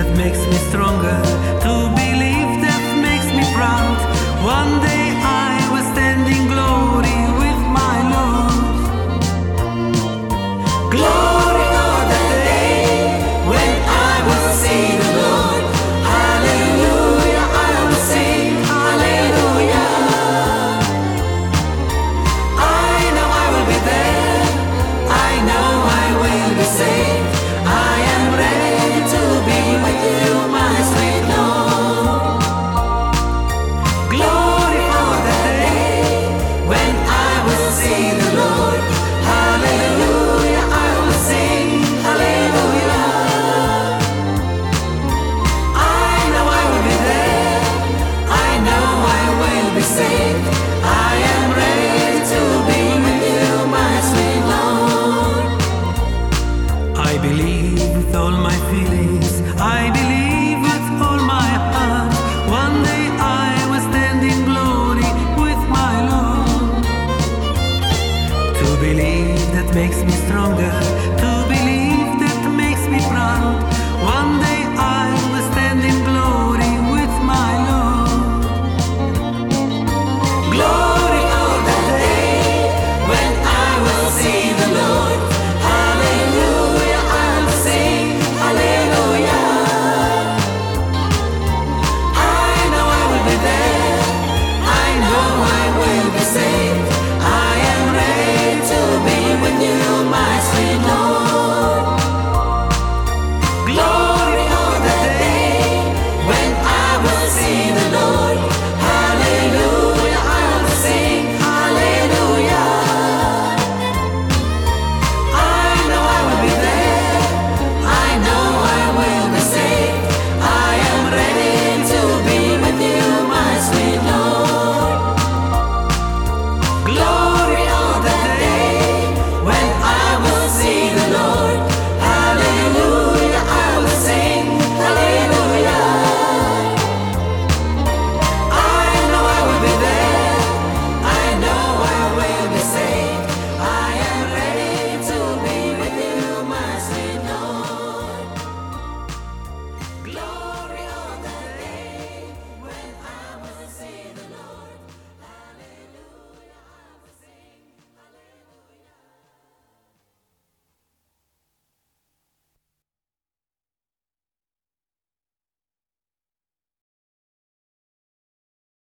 that makes me stronger. feeling